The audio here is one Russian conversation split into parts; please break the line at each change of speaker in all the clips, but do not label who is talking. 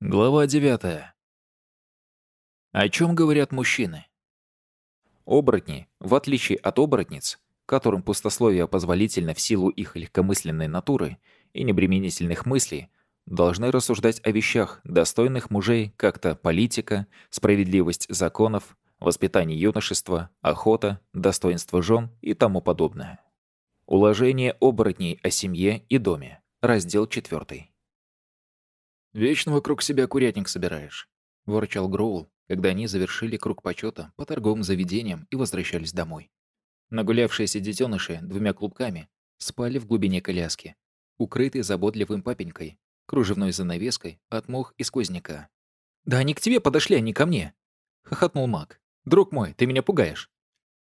Глава 9. О чем говорят мужчины? Оборотни, в отличие от оборотниц, которым пустословие позволительно в силу их легкомысленной натуры и небременительных мыслей, должны рассуждать о вещах, достойных мужей как-то политика, справедливость законов, воспитание юношества, охота, достоинство жен и тому подобное. Уложение оборотней о семье и доме. Раздел 4. «Вечно вокруг себя курятник собираешь», — ворчал Гроул, когда они завершили круг почета по торговым заведениям и возвращались домой. Нагулявшиеся детеныши двумя клубками спали в глубине коляски, укрытые заботливым папенькой, кружевной занавеской от мох и сквозняка. «Да они к тебе подошли, а не ко мне!» — хохотнул Мак. «Друг мой, ты меня пугаешь!»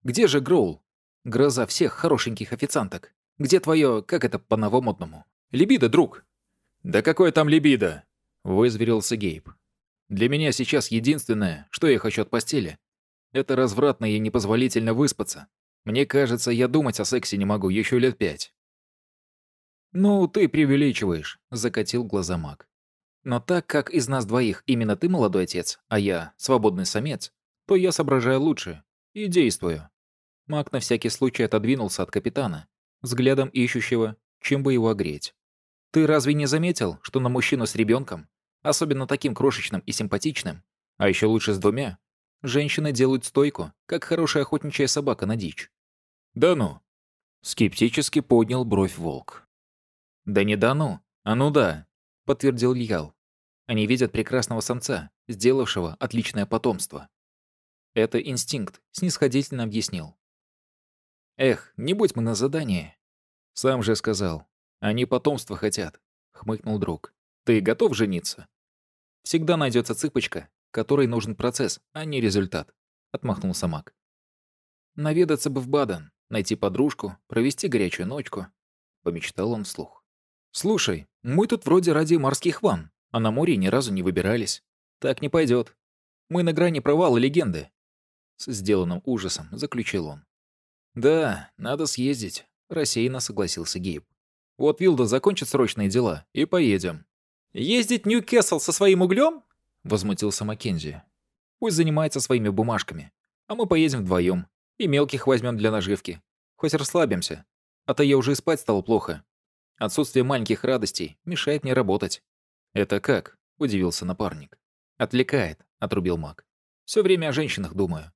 «Где же Гроул? Гроза всех хорошеньких официанток. Где твое, как это по-новомодному? Либидо, друг!» «Да какое там либидо?» Вызверился Гейб. «Для меня сейчас единственное, что я хочу от постели, это развратно и непозволительно выспаться. Мне кажется, я думать о сексе не могу еще лет пять». «Ну, ты преувеличиваешь», — закатил глаза маг. «Но так как из нас двоих именно ты молодой отец, а я свободный самец, то я соображаю лучше и действую». Маг на всякий случай отодвинулся от капитана, взглядом ищущего, чем бы его огреть. «Ты разве не заметил, что на мужчину с ребенком особенно таким крошечным и симпатичным, а еще лучше с двумя, женщины делают стойку, как хорошая охотничья собака на дичь. «Да ну!» — скептически поднял бровь волк. «Да не да ну, а ну да», — подтвердил Льял. «Они видят прекрасного самца, сделавшего отличное потомство». «Это инстинкт», — снисходительно объяснил. «Эх, не будь мы на задании». «Сам же сказал. Они потомство хотят», — хмыкнул друг. «Ты готов жениться?» Всегда найдется цыпочка, которой нужен процесс, а не результат», — отмахнулся Мак. «Наведаться бы в Баден, найти подружку, провести горячую ночку», — помечтал он вслух. «Слушай, мы тут вроде ради морских ванн, а на море ни разу не выбирались. Так не пойдет. Мы на грани провала легенды», — с сделанным ужасом заключил он. «Да, надо съездить», — рассеянно согласился Гейб. «Вот Вилда закончит срочные дела, и поедем». «Ездить в Ньюкесл со своим углем?» — возмутился Маккензи. «Пусть занимается своими бумажками, а мы поедем вдвоем и мелких возьмем для наживки. Хоть расслабимся, а то я уже и спать стало плохо. Отсутствие маленьких радостей мешает мне работать». «Это как?» — удивился напарник. «Отвлекает», — отрубил маг. «Все время о женщинах думаю».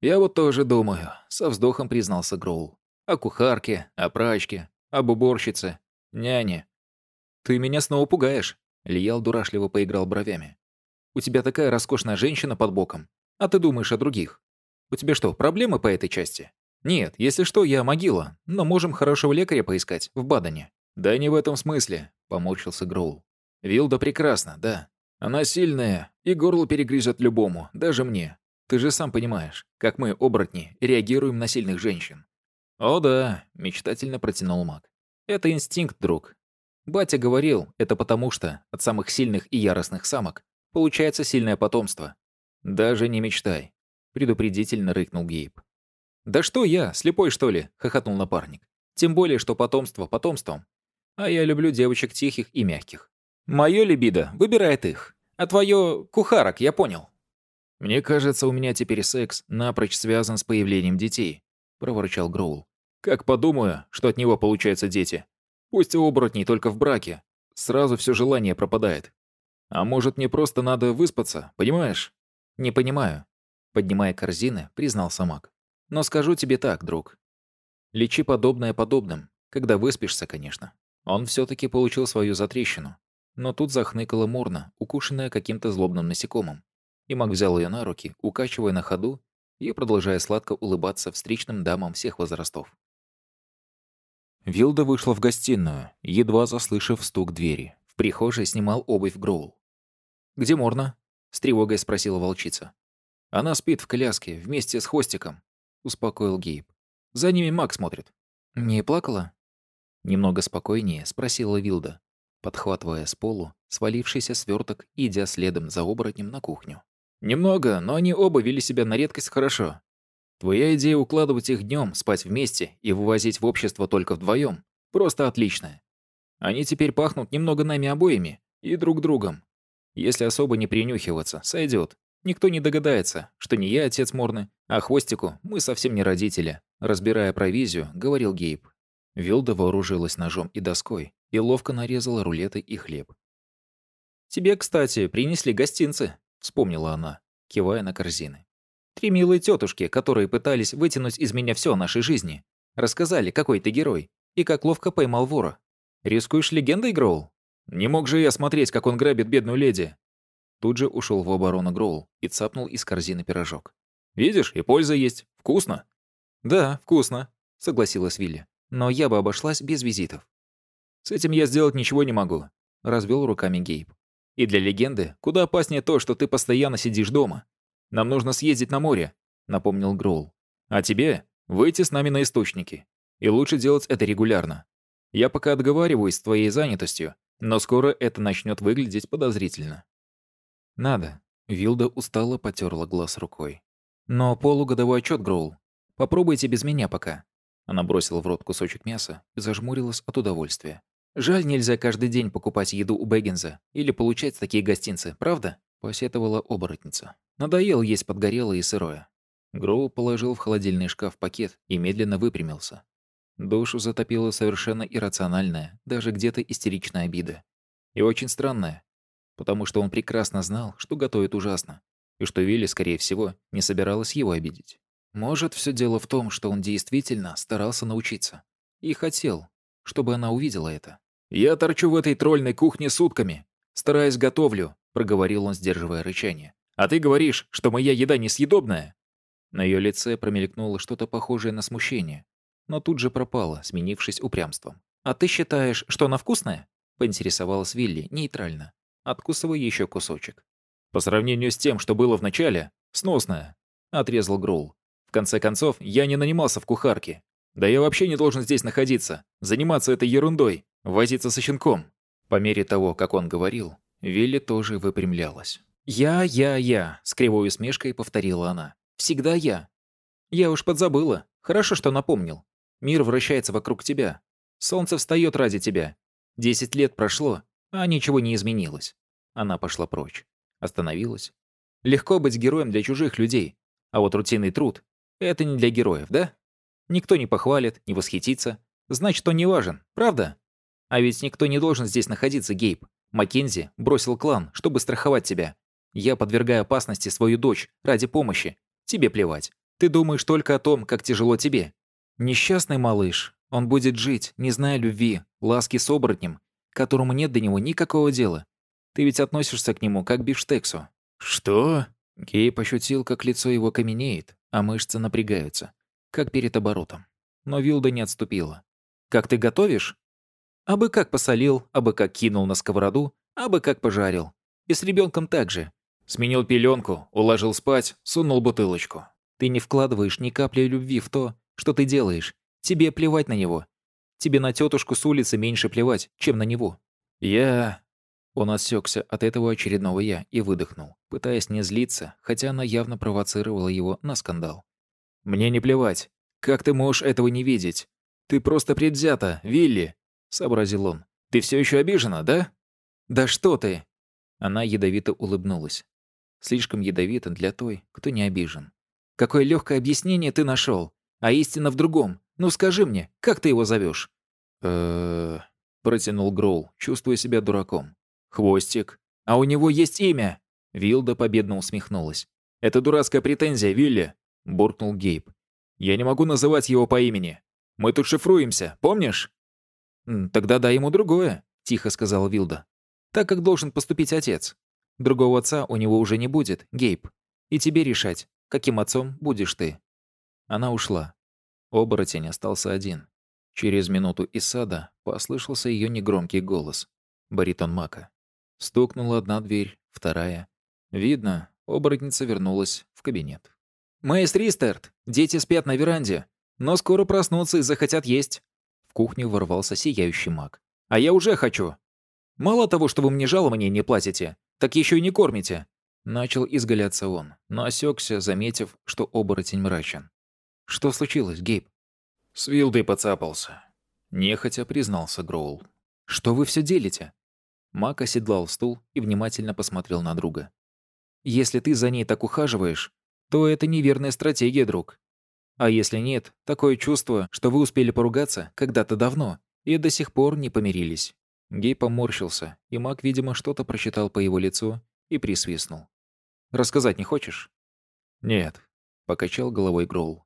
«Я вот тоже думаю», — со вздохом признался Гроул. «О кухарке, о прачке, об уборщице, няне, «Ты меня снова пугаешь», — Лиял дурашливо поиграл бровями. «У тебя такая роскошная женщина под боком, а ты думаешь о других. У тебя что, проблемы по этой части?» «Нет, если что, я могила, но можем хорошего лекаря поискать в Бадане». «Да не в этом смысле», — поморщился Гроул. «Вилда прекрасна, да. Она сильная, и горло перегрызет любому, даже мне. Ты же сам понимаешь, как мы, оборотни, реагируем на сильных женщин». «О да», — мечтательно протянул маг. «Это инстинкт, друг. Батя говорил, это потому что от самых сильных и яростных самок получается сильное потомство. Даже не мечтай, предупредительно рыкнул Гейб. Да что я, слепой что ли, хохотнул напарник. Тем более, что потомство потомством. А я люблю девочек тихих и мягких. Мое либидо выбирает их, а твое кухарок, я понял. Мне кажется, у меня теперь секс напрочь связан с появлением детей, проворчал Гроул. Как подумаю, что от него получаются дети, Пусть у оборотней только в браке. Сразу все желание пропадает. А может, мне просто надо выспаться, понимаешь? Не понимаю. Поднимая корзины, признался маг. Но скажу тебе так, друг. Лечи подобное подобным, когда выспишься, конечно. Он все таки получил свою затрещину. Но тут захныкала Морна, укушенная каким-то злобным насекомым. И маг взял ее на руки, укачивая на ходу и продолжая сладко улыбаться встречным дамам всех возрастов. Вилда вышла в гостиную, едва заслышав стук двери. В прихожей снимал обувь Гроул. «Где Морна?» — с тревогой спросила волчица. «Она спит в коляске, вместе с Хвостиком», — успокоил Гейб. «За ними Мак смотрит». «Не плакала?» Немного спокойнее спросила Вилда, подхватывая с полу свалившийся сверток и идя следом за оборотнем на кухню. «Немного, но они оба вели себя на редкость хорошо. Твоя идея укладывать их днем, спать вместе и вывозить в общество только вдвоем просто отличная. Они теперь пахнут немного нами обоими и друг другом. Если особо не принюхиваться, сойдет. Никто не догадается, что не я отец Морны, а Хвостику мы совсем не родители. Разбирая провизию, говорил Гейб. Вилда вооружилась ножом и доской и ловко нарезала рулеты и хлеб. «Тебе, кстати, принесли гостинцы», — вспомнила она, кивая на корзины. «Три милые тетушки, которые пытались вытянуть из меня все о нашей жизни. Рассказали, какой ты герой и как ловко поймал вора. Рискуешь легендой, Гроул? Не мог же я смотреть, как он грабит бедную леди». Тут же ушел в оборону Гроул и цапнул из корзины пирожок. «Видишь, и польза есть. Вкусно». «Да, вкусно», — согласилась Вилли. «Но я бы обошлась без визитов». «С этим я сделать ничего не могу», — развел руками Гейб. «И для легенды куда опаснее то, что ты постоянно сидишь дома. Нам нужно съездить на море», — напомнил Гроул. «А тебе выйти с нами на источники. И лучше делать это регулярно. Я пока отговариваюсь с твоей занятостью, но скоро это начнет выглядеть подозрительно». «Надо». Вилда устало потерла глаз рукой. «Но полугодовой отчет, Гроул. Попробуйте без меня пока». Она бросила в рот кусочек мяса и зажмурилась от удовольствия. «Жаль, нельзя каждый день покупать еду у Бэггинза или получать такие гостинцы, правда?» – посетовала оборотница. Надоело есть подгорелое и сырое. Гроу положил в холодильный шкаф пакет и медленно выпрямился. Душу затопила совершенно иррациональная, даже где-то истеричная обида. И очень странная, потому что он прекрасно знал, что готовит ужасно, и что Вилли, скорее всего, не собиралась его обидеть. Может, все дело в том, что он действительно старался научиться. И хотел, чтобы она увидела это. «Я торчу в этой тролльной кухне сутками. Стараясь готовлю», — проговорил он, сдерживая рычание. «А ты говоришь, что моя еда несъедобная?» На ее лице промелькнуло что-то похожее на смущение, но тут же пропало, сменившись упрямством. «А ты считаешь, что она вкусная?» — поинтересовалась Вилли нейтрально, откусывая еще кусочек. «По сравнению с тем, что было в начале, сносная», — отрезал Гроул. «В конце концов, я не нанимался в кухарке. Да я вообще не должен здесь находиться, заниматься этой ерундой, возиться со щенком». По мере того, как он говорил, Вилли тоже выпрямлялась. «Я, я, я», — с кривой усмешкой повторила она. «Всегда я». «Я уж подзабыла. Хорошо, что напомнил. Мир вращается вокруг тебя. Солнце встает ради тебя. Десять лет прошло, а ничего не изменилось». Она пошла прочь. Остановилась. Легко быть героем для чужих людей, а вот рутинный труд — это не для героев, да? Никто не похвалит, не восхитится. Значит, он не важен, правда? А ведь никто не должен здесь находиться, Гейб. Маккензи бросил клан, чтобы страховать тебя. Я подвергаю опасности свою дочь ради помощи. Тебе плевать. Ты думаешь только о том, как тяжело тебе. Несчастный малыш. Он будет жить, не зная любви, ласки с оборотнем, которому нет до него никакого дела. Ты ведь относишься к нему как к бифштексу». «Что?» Гейб ощутил, как лицо его каменеет, а мышцы напрягаются как перед оборотом. Но Вилда не отступила. «Как ты готовишь?» «Абы как посолил, абы как кинул на сковороду, абы как пожарил. И с ребенком так же. Сменил пеленку, уложил спать, сунул бутылочку. Ты не вкладываешь ни капли любви в то, что ты делаешь. Тебе плевать на него. Тебе на тетушку с улицы меньше плевать, чем на него. Я...» Он отсекся от этого очередного «я» и выдохнул, пытаясь не злиться, хотя она явно провоцировала его на скандал. «Мне не плевать. Как ты можешь этого не видеть? Ты просто предвзята, Вилли!» — сообразил он. «Ты все еще обижена, да?» «Да что ты!» Она ядовито улыбнулась. Слишком ядовито для той, кто не обижен. «Какое легкое объяснение ты нашел, а истина в другом. Ну скажи мне, как ты его зовешь? э протянул Гроул, чувствуя себя дураком. «Хвостик. А у него есть имя!» Вилда победно усмехнулась. «Это дурацкая претензия, Вилли. — буркнул Гейб. «Я не могу называть его по имени. Мы тут шифруемся, помнишь?» «Тогда дай ему другое», — тихо сказал Вилда. «Так как должен поступить отец. Другого отца у него уже не будет, Гейб. И тебе решать, каким отцом будешь ты». Она ушла. Оборотень остался один. Через минуту из сада послышался ее негромкий голос. Баритон Мака. Стукнула одна дверь, вторая. Видно, оборотница вернулась в кабинет. «Мэйс Ристерт, дети спят на веранде, но скоро проснутся и захотят есть». В кухню ворвался сияющий маг. «А я уже хочу. Мало того, что вы мне жалования не платите, так еще и не кормите». Начал изгаляться он, но осекся, заметив, что оборотень мрачен. «Что случилось, Гейб?» «С Вилдой поцапался», — нехотя признался Гроул. «Что вы все делите?» Мак оседлал стул и внимательно посмотрел на друга. «Если ты за ней так ухаживаешь, то это неверная стратегия, друг. А если нет, такое чувство, что вы успели поругаться когда-то давно и до сих пор не помирились». Гей поморщился, и Мак, видимо, что-то прочитал по его лицу и присвистнул. «Рассказать не хочешь?» «Нет», — покачал головой Гроул.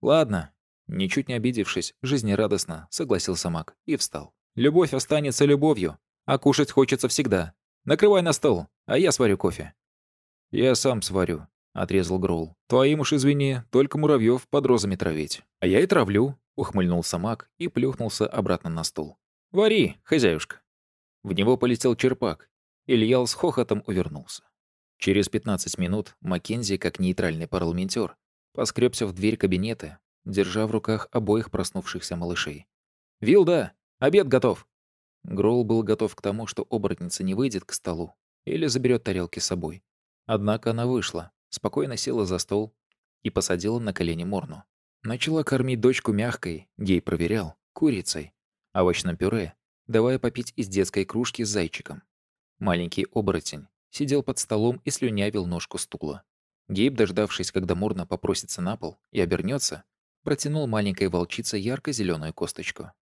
«Ладно». Ничуть не обидевшись, жизнерадостно согласился Мак и встал. «Любовь останется любовью, а кушать хочется всегда. Накрывай на стол, а я сварю кофе». «Я сам сварю», — отрезал Гроул. «Твоим уж извини, только муравьев под розами травить». «А я и травлю», — ухмыльнулся Мак и плюхнулся обратно на стул. «Вари, хозяюшка». В него полетел черпак. Ильял с хохотом увернулся. Через 15 минут Маккензи, как нейтральный парламентер, поскребся в дверь кабинета, держа в руках обоих проснувшихся малышей. «Вилда, обед готов!» Гроул был готов к тому, что оборотница не выйдет к столу или заберет тарелки с собой. Однако она вышла, спокойно села за стол и посадила на колени Морну. Начала кормить дочку мягкой, гей проверял, курицей, овощным пюре, давая попить из детской кружки с зайчиком. Маленький оборотень сидел под столом и слюнявил ножку стула. Гейб, дождавшись, когда Морна попросится на пол и обернется, протянул маленькой волчице ярко зеленую косточку.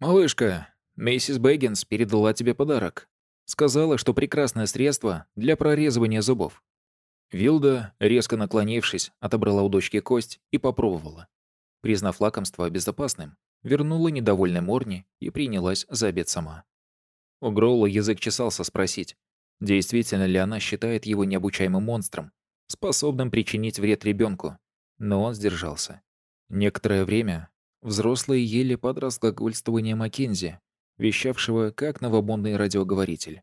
«Малышка, миссис Бэггинс передала тебе подарок. Сказала, что прекрасное средство для прорезывания зубов». Вилда, резко наклонившись, отобрала у дочки кость и попробовала. Признав лакомство безопасным, вернула недовольной Морни и принялась за обед сама. У Гроула язык чесался спросить, действительно ли она считает его необучаемым монстром, способным причинить вред ребенку, но он сдержался. Некоторое время взрослые ели под разглагольствование Маккензи, вещавшего как новомодный радиоговоритель.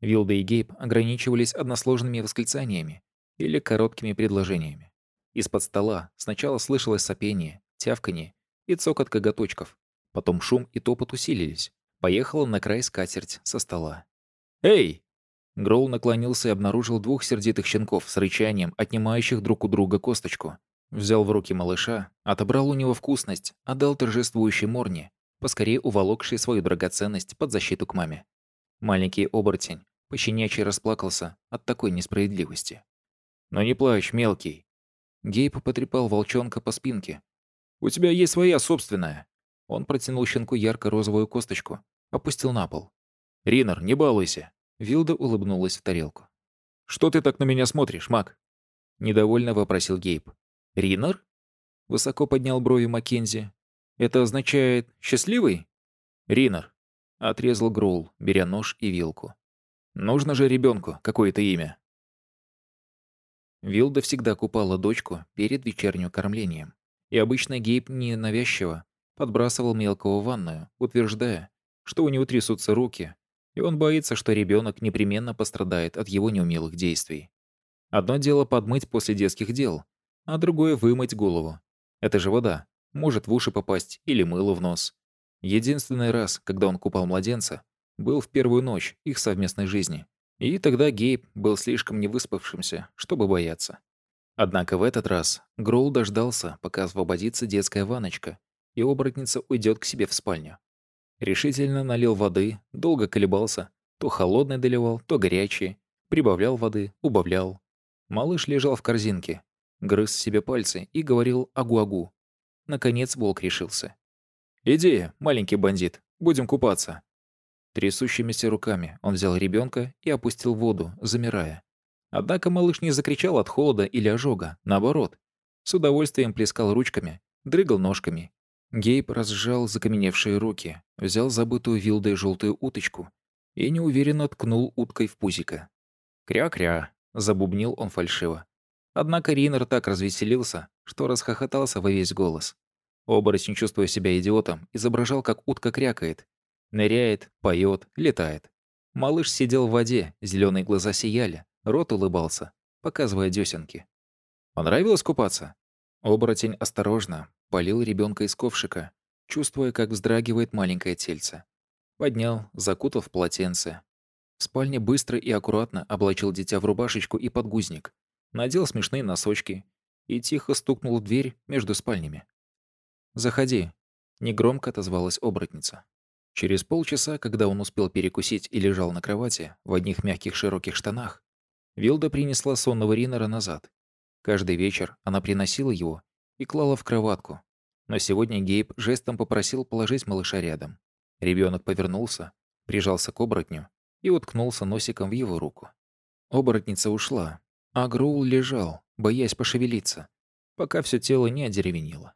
Вилда и Гейб ограничивались односложными восклицаниями или короткими предложениями. Из-под стола сначала слышалось сопение, тявканье и цокот коготочков. Потом шум и топот усилились. Поехала на край скатерть со стола. «Эй!» Гроул наклонился и обнаружил двух сердитых щенков с рычанием, отнимающих друг у друга косточку. Взял в руки малыша, отобрал у него вкусность, отдал торжествующей Морне, поскорее уволокшей свою драгоценность под защиту к маме. Маленький оборотень пощенячий расплакался от такой несправедливости. «Но не плачь, мелкий!» Гейб потрепал волчонка по спинке, у тебя есть своя собственная». Он протянул щенку ярко-розовую косточку, опустил на пол. «Ринер, не балуйся». Вилда улыбнулась в тарелку. «Что ты так на меня смотришь, Мак?» Недовольно вопросил Гейб. «Ринер?» Высоко поднял брови Маккензи. «Это означает «счастливый»?» «Ринер», — отрезал Гроул, беря нож и вилку. «Нужно же ребенку какое-то имя». Вилда всегда купала дочку перед вечерним кормлением. И обычно Гейб ненавязчиво подбрасывал мелкого в ванную, утверждая, что у него трясутся руки, и он боится, что ребенок непременно пострадает от его неумелых действий. Одно дело подмыть после детских дел, а другое — вымыть голову. Это же вода, может в уши попасть или мыло в нос. Единственный раз, когда он купал младенца, был в первую ночь их совместной жизни. И тогда Гейб был слишком невыспавшимся, чтобы бояться. Однако в этот раз Гроул дождался, пока освободится детская ванночка, и оборотница уйдет к себе в спальню. Решительно налил воды, долго колебался, то холодный доливал, то горячий, прибавлял воды, убавлял. Малыш лежал в корзинке, грыз себе пальцы и говорил агу-агу. Наконец волк решился. «Иди, маленький бандит, будем купаться». Трясущимися руками он взял ребенка и опустил в воду, замирая. Однако малыш не закричал от холода или ожога, наоборот. С удовольствием плескал ручками, дрыгал ножками. Гейб разжал закаменевшие руки, взял забытую вилдой желтую уточку и неуверенно ткнул уткой в пузико. «Кря-кря», — забубнил он фальшиво. Однако Ринер так развеселился, что расхохотался во весь голос. Оборотень, чувствуя себя идиотом, изображал, как утка крякает. Ныряет, поет, летает. Малыш сидел в воде, зеленые глаза сияли, Рот улыбался, показывая десенки. Понравилось купаться? Оборотень осторожно полил ребенка из ковшика, чувствуя, как вздрагивает маленькое тельце. Поднял, закутал в полотенце. В спальне быстро и аккуратно облачил дитя в рубашечку и подгузник, надел смешные носочки и тихо стукнул в дверь между спальнями. «Заходи», — негромко отозвалась оборотница. Через полчаса, когда он успел перекусить и лежал на кровати, в одних мягких широких штанах, Вилда принесла сонного Ринера назад. Каждый вечер она приносила его и клала в кроватку. Но сегодня Гейб жестом попросил положить малыша рядом. Ребенок повернулся, прижался к оборотню и уткнулся носиком в его руку. Оборотница ушла, а Груул лежал, боясь пошевелиться, пока все тело не одеревенело.